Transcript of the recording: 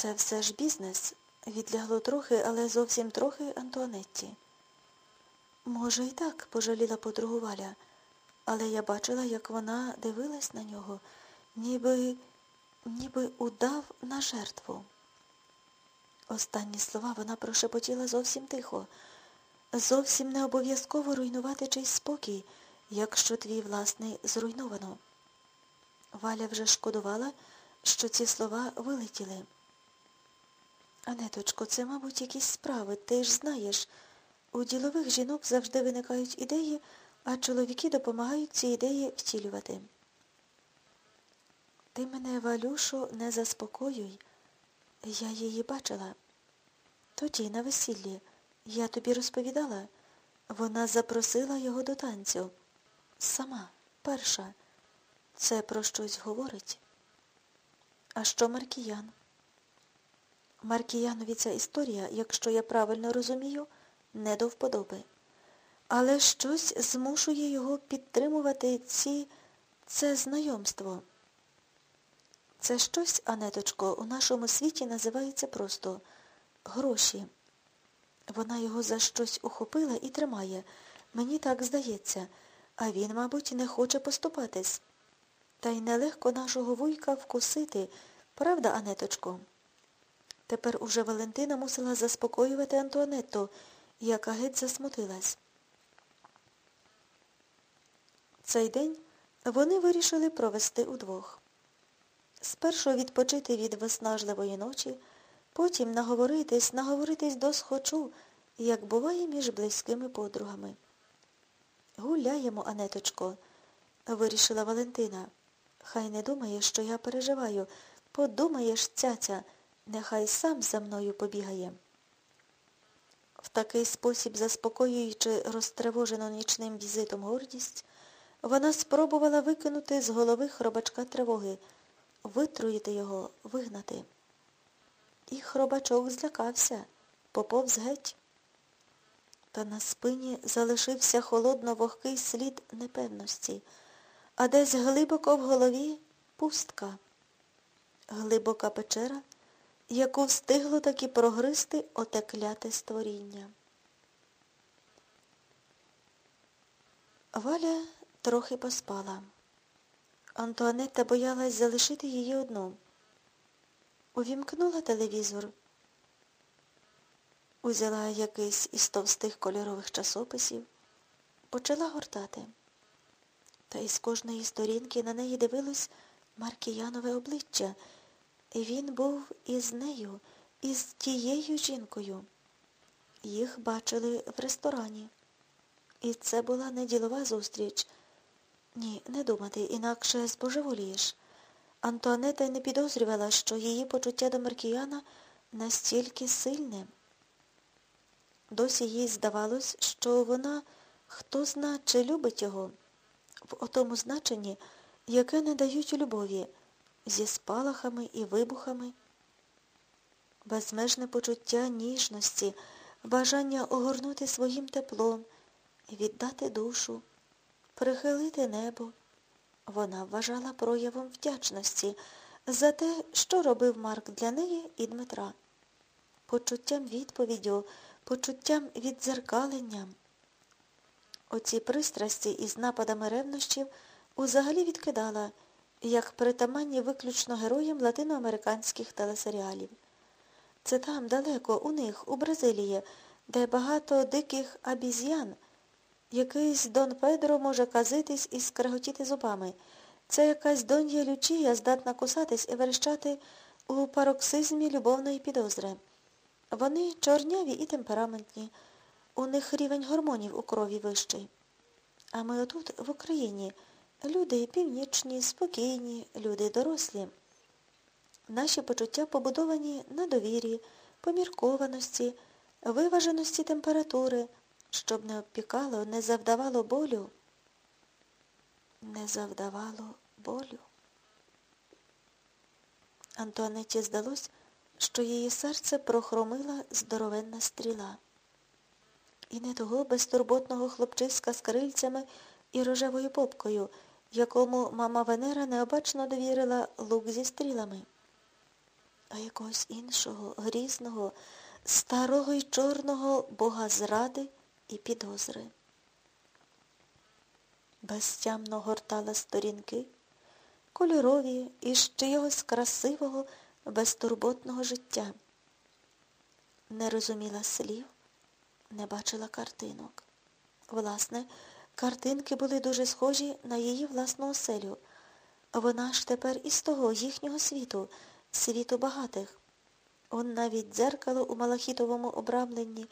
Це все ж бізнес. Відлягло трохи, але зовсім трохи Антуанетті. Може, і так, пожаліла подругу Валя, але я бачила, як вона дивилась на нього, ніби, ніби удав на жертву. Останні слова вона прошепотіла зовсім тихо. Зовсім не обов'язково руйнувати чийсь спокій, якщо твій власний зруйновано. Валя вже шкодувала, що ці слова вилетіли. Анеточко, це, мабуть, якісь справи. Ти ж знаєш, у ділових жінок завжди виникають ідеї, а чоловіки допомагають ці ідеї втілювати. Ти мене, Валюшо, не заспокоюй. Я її бачила. Тоді на весіллі. Я тобі розповідала. Вона запросила його до танцю. Сама, перша. Це про щось говорить. А що Маркіян? Маркіянові ця історія, якщо я правильно розумію, не до вподоби. Але щось змушує його підтримувати ці... це знайомство. Це щось, Анеточко, у нашому світі називається просто гроші. Вона його за щось ухопила і тримає. Мені так здається, а він, мабуть, не хоче поступатись. Та й нелегко нашого вуйка вкусити, правда, Анеточко? Тепер уже Валентина мусила заспокоювати Антуанетту, яка геть засмутилась. Цей день вони вирішили провести удвох. Спершу відпочити від виснажливої ночі, потім наговоритись, наговоритись до схочу, як буває між близькими подругами. Гуляємо, Анеточко, вирішила Валентина. Хай не думає, що я переживаю. Подумаєш, цяця, нехай сам за мною побігає. В такий спосіб, заспокоюючи розтривожену нічним візитом гордість, вона спробувала викинути з голови хробачка тривоги, витруїти його, вигнати. І хробачок злякався, поповз геть. Та на спині залишився холодно вогкий слід непевності, а десь глибоко в голові пустка. Глибока печера, яку встигло таки прогристи отекляте створіння. Валя трохи поспала. Антуанетта боялась залишити її одну. Увімкнула телевізор, узяла якийсь із товстих кольорових часописів, почала гортати. Та із кожної сторінки на неї дивилось Маркіянове обличчя. Він був із нею, із тією жінкою. Їх бачили в ресторані. І це була не ділова зустріч. Ні, не думати, інакше збожеволієш. Антуанета й не підозрювала, що її почуття до Маркіяна настільки сильне. Досі їй здавалось, що вона хто зна, чи любить його, в отому значенні, яке не дають у любові, зі спалахами і вибухами. Безмежне почуття ніжності, бажання огорнути своїм теплом, віддати душу, прихилити небо. Вона вважала проявом вдячності за те, що робив Марк для неї і Дмитра, почуттям відповіддю, почуттям віддзеркаленням. Оці пристрасті із нападами ревнощів узагалі відкидала, як притаманні виключно героям латиноамериканських телесеріалів. Це там, далеко, у них, у Бразилії, де багато диких абіз'ян. Якийсь Дон Педро може казитись і скреготіти зубами. Це якась донья Лючія здатна кусатись і верещати у пароксизмі любовної підозри. Вони чорняві і темпераментні. У них рівень гормонів у крові вищий. А ми отут, в Україні, люди північні, спокійні, люди дорослі. Наші почуття побудовані на довірі, поміркованості, виваженості температури, щоб не обпікало, не завдавало болю. Не завдавало болю. Антуанеті здалось, що її серце прохромила здоровенна стріла. І не того безтурботного хлопчиська з крильцями і рожевою попкою, якому мама Венера необачно довірила лук зі стрілами. а якогось іншого, грізного, старого й чорного бога зради і підозри. Безтямно гортала сторінки, кольорові і з чийогось красивого, безтурботного життя. Не розуміла слів, не бачила картинок. Власне, картинки були дуже схожі на її власну оселю. Вона ж тепер із того їхнього світу, світу багатих. Он навіть дзеркало у малахітовому обрамленні